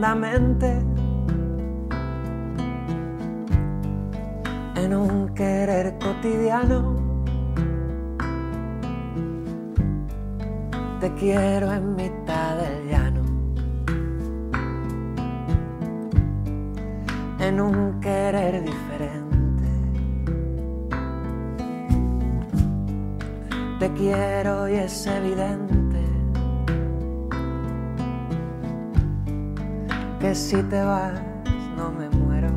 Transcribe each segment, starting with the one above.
la mente en un querer cotidiano. Te quiero en mitad del llano, en un querer diferente. Te quiero y es evidente que si te vas no me muero.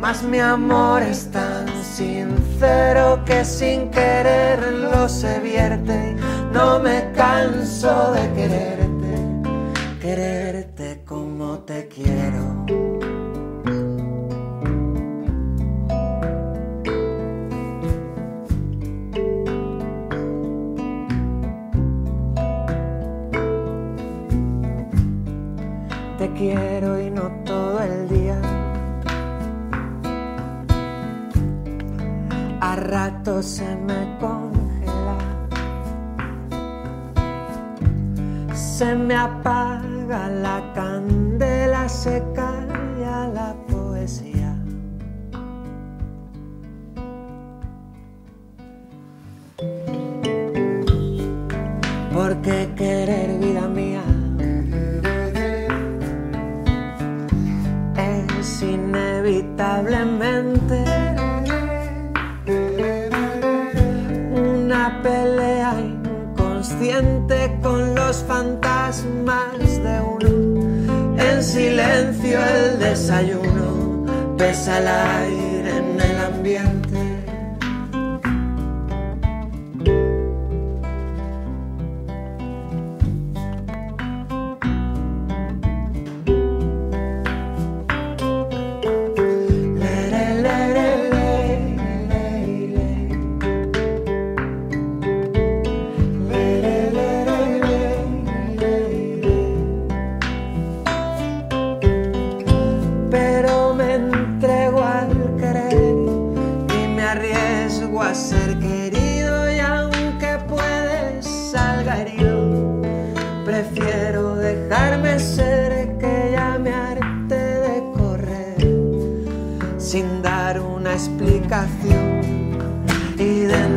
Mas mi amor es tan sincero que sin quererlo se vierte. No me canso de quererte, quererte Te quiero y no todo el día. A ratos se me congela. Se me apaga la candela, se calla la poesía. Porque querer vida mía inevitablemente una pelea inconsciente con los fantasmas de uno. En silencio el desayuno pesa el prefiero dejarme ser que ya me de correr sin dar una explicación. Y de